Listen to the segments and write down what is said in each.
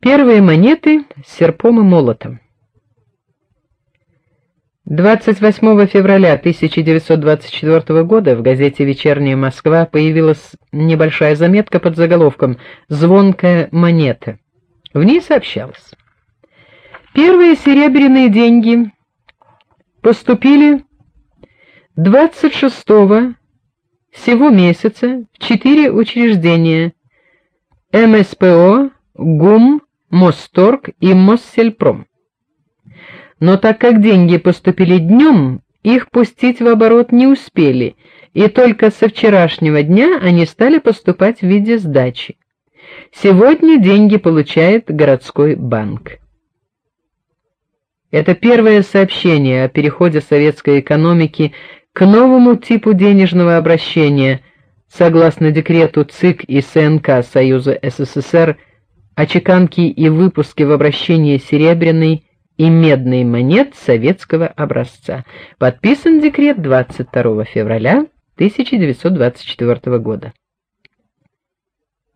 Первые монеты с серпом и молотом. 28 февраля 1924 года в газете Вечерняя Москва появилась небольшая заметка под заголовком Звонкая монета. В ней сообщалось: Первые серебряные деньги поступили 26 сего месяца в четыре учреждения: МСПО, ГУМ, Мосторг и Моссельпром. Но так как деньги поступили днем, их пустить в оборот не успели, и только со вчерашнего дня они стали поступать в виде сдачи. Сегодня деньги получает городской банк. Это первое сообщение о переходе советской экономики к новому типу денежного обращения, согласно декрету ЦИК и СНК Союза СССР о чеканке и выпуске в обращение серебряной и медной монет советского образца. Подписан декрет 22 февраля 1924 года.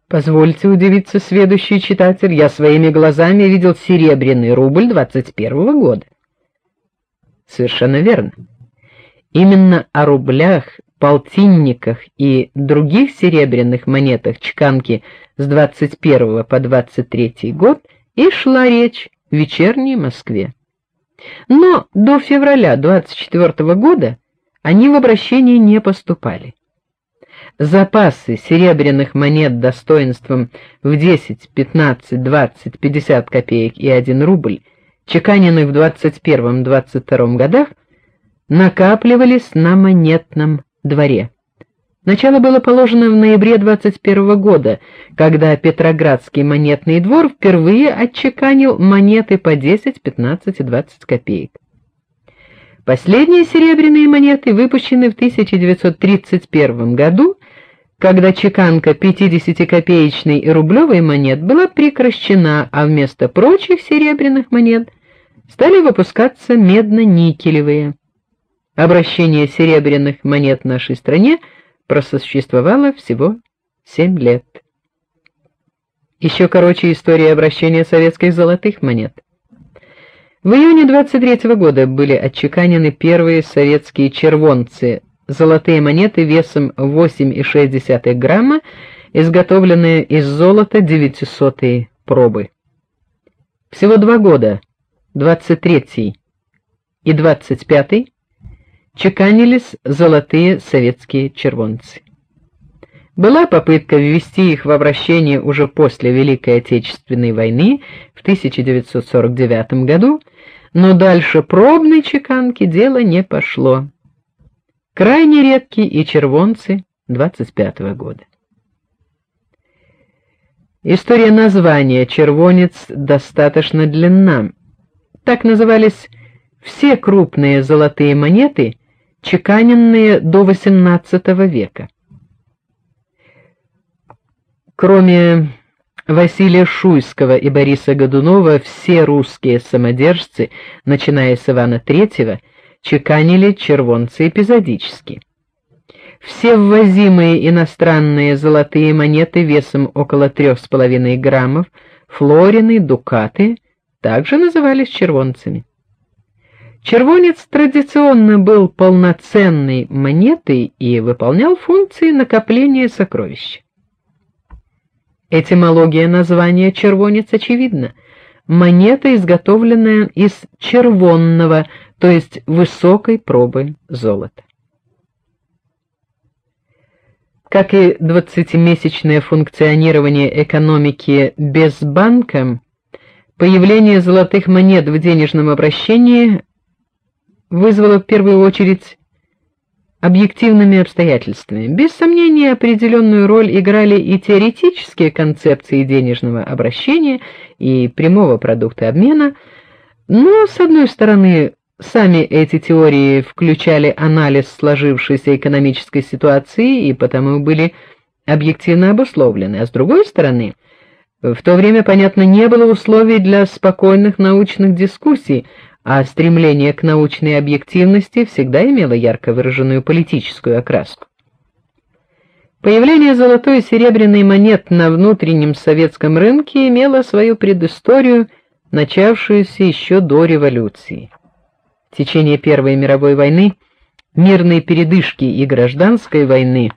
Позвольте удивиться, следующий читатель, я своими глазами видел серебряный рубль 21 года. Совершенно верно. Именно о рублях полтинниках и других серебряных монетах чеканки с 21 по 23 год и шла речь в вечерней Москве. Но до февраля 24 года они в обращение не поступали. Запасы серебряных монет достоинством в 10, 15, 20, 50 копеек и 1 рубль, чеканенных в 21-22 годах, накапливались на монетном дворе. Начало было положено в ноябре 21 года, когда Петроградский монетный двор впервые отчеканил монеты по 10, 15 и 20 копеек. Последние серебряные монеты выпущены в 1931 году, когда чеканка 50-копеечной и рублевой монет была прекращена, а вместо прочих серебряных монет стали выпускаться медно-никелевые. Обращение серебряных монет в нашей стране просуществовало всего семь лет. Еще короче история обращения советских золотых монет. В июне 23 -го года были отчеканены первые советские червонцы, золотые монеты весом 8,6 грамма, изготовленные из золота 900 пробы. Всего два года, 23 и 25 чеканились золотые советские червонцы. Была попытка ввести их в обращение уже после Великой Отечественной войны в 1949 году, но дальше пробной чеканки дело не пошло. Крайне редки и червонцы 25 -го года. История названия червонец достаточно длинна. Так назывались все крупные золотые монеты, чеканенные до XVIII века. Кроме Василия Шуйского и Бориса Годунова, все русские самодержцы, начиная с Ивана III, чеканили червонцы эпизодически. Все ввозимые иностранные золотые монеты весом около трех с половиной граммов, флорины, дукаты, также назывались червонцами. Червонец традиционно был полноценной монетой и выполнял функции накопления сокровищ. Этимология названия червонец очевидна. Монета, изготовленная из червонного, то есть высокой пробы золота. Как и двадцатимесячное функционирование экономики без банка, появление золотых монет в денежном обращении вызвало в первую очередь объективными обстоятельствами. Без сомнения, определенную роль играли и теоретические концепции денежного обращения и прямого продукта обмена, но с одной стороны, сами эти теории включали анализ сложившейся экономической ситуации и потому были объективно обусловлены, а с другой стороны, в то время, понятно, не было условий для спокойных научных дискуссий, а стремление к научной объективности всегда имело ярко выраженную политическую окраску. Появление золотой и серебряной монет на внутреннем советском рынке имело свою предысторию, начавшуюся еще до революции. В течение Первой мировой войны, мирной передышки и гражданской войны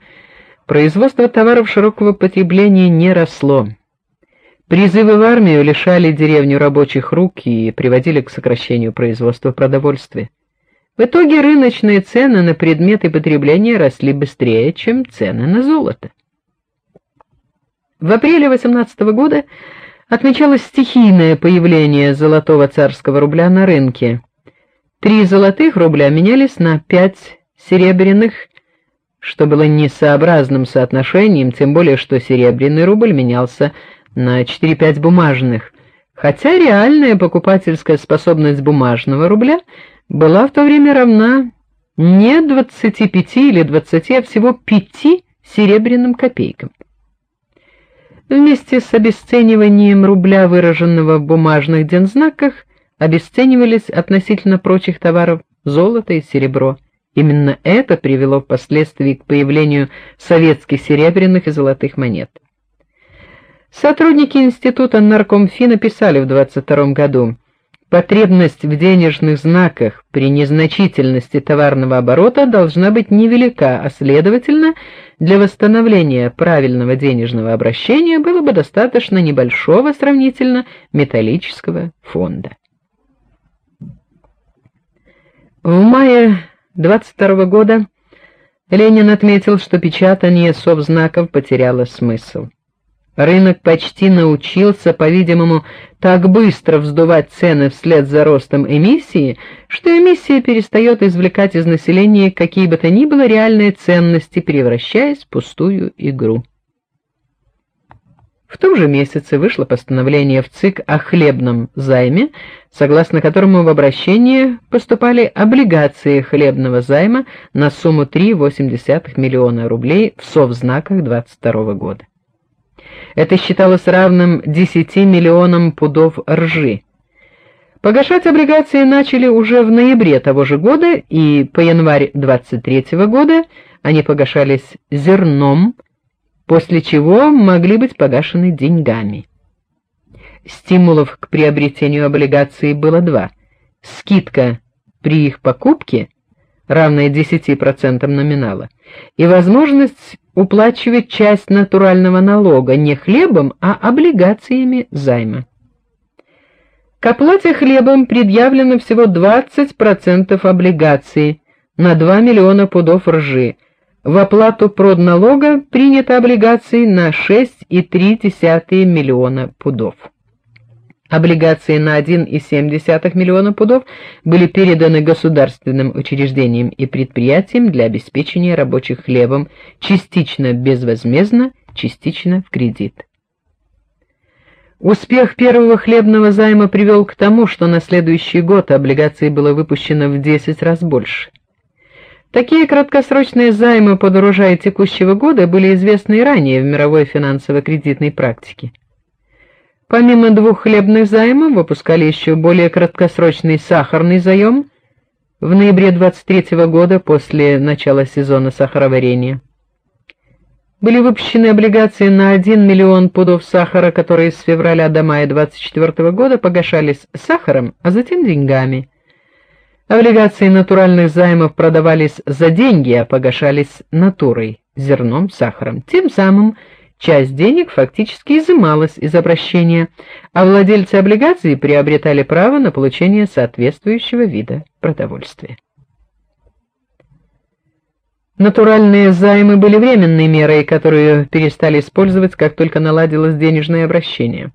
производство товаров широкого потребления не росло. Призывы в армию лишали деревню рабочих рук и приводили к сокращению производства продовольствия. В итоге рыночные цены на предметы потребления росли быстрее, чем цены на золото. В апреле 18 года отмечалось стихийное появление золотого царского рубля на рынке. Три золотых рубля менялись на пять серебряных, что было несообразным соотношением, тем более что серебряный рубль менялся на 4-5 бумажных, хотя реальная покупательская способность бумажного рубля была в то время равна не 25 или 20, а всего 5 серебряным копейкам. Вместе с обесцениванием рубля, выраженного в бумажных дензнаках, обесценивались относительно прочих товаров золото и серебро. Именно это привело впоследствии к появлению советских серебряных и золотых монет. Сотрудники института Наркомфи написали в 22 году: Потребность в денежных знаках при незначительности товарного оборота должна быть невелика, а следовательно, для восстановления правильного денежного обращения было бы достаточно небольшого сравнительно металлического фонда. В мае 22 года Ленин отметил, что печатание совзнаков потеряло смысл. Рынок почти научился, по-видимому, так быстро вздувать цены вслед за ростом эмиссии, что эмиссия перестает извлекать из населения какие бы то ни было реальные ценности, превращаясь в пустую игру. В том же месяце вышло постановление в ЦИК о хлебном займе, согласно которому в обращение поступали облигации хлебного займа на сумму 3,8 миллиона рублей в совзнаках 22 года. Это считалось равным 10 миллионам пудов ржи. Погашать облигации начали уже в ноябре того же года, и по январь 23 года они погашались зерном, после чего могли быть погашены деньгами. Стимулов к приобретению облигаций было два: скидка при их покупке, равная 10% номинала, и возможность уплачивать часть натурального налога не хлебом, а облигациями займа. К оплате хлебом предъявлено всего 20% облигаций на 2 миллиона пудов ржи. В оплату продналога принято облигаций на 6,3 миллиона пудов. Облигации на 1,7 миллиона пудов были переданы государственным учреждениям и предприятиям для обеспечения рабочих хлебом, частично безвозмездно, частично в кредит. Успех первого хлебного займа привел к тому, что на следующий год облигаций было выпущено в 10 раз больше. Такие краткосрочные займы под урожай текущего года были известны и ранее в мировой финансово-кредитной практике. Помимо двух хлебных займов выпускали еще более краткосрочный сахарный заем в ноябре 23 года после начала сезона сахароварения. Были выпущены облигации на 1 миллион пудов сахара, которые с февраля до мая 24 года погашались сахаром, а затем деньгами. Облигации натуральных займов продавались за деньги, а погашались натурой, зерном, сахаром. Тем самым часть денег фактически изымалась из обращения, а владельцы облигаций приобретали право на получение соответствующего вида продовольствия. Натуральные займы были временной мерой, которую перестали использовать, как только наладилось денежное обращение.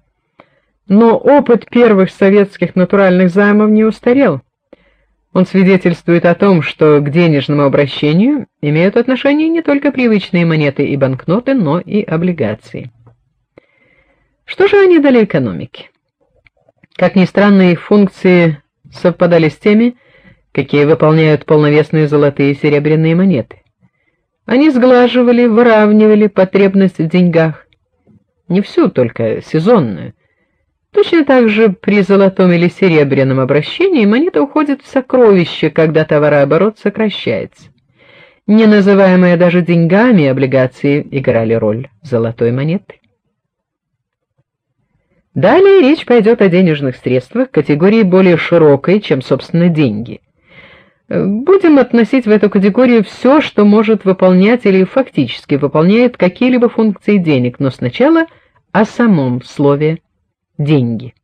Но опыт первых советских натуральных займов не устарел. Он свидетельствует о том, что к денежному обращению имеют отношение не только привычные монеты и банкноты, но и облигации. Что же они дали экономике? Как ни странно, их функции совпадали с теми, какие выполняют полновесные золотые и серебряные монеты. Они сглаживали, выравнивали потребность в деньгах, не всю, только сезонную Точно так же при золотом или серебряном обращении монета уходит в сокровище, когда товарооборот сокращается. не называемые даже деньгами, облигации играли роль золотой монеты. Далее речь пойдет о денежных средствах категории более широкой, чем собственно деньги. Будем относить в эту категорию все, что может выполнять или фактически выполняет какие-либо функции денег, но сначала о самом слове деньги.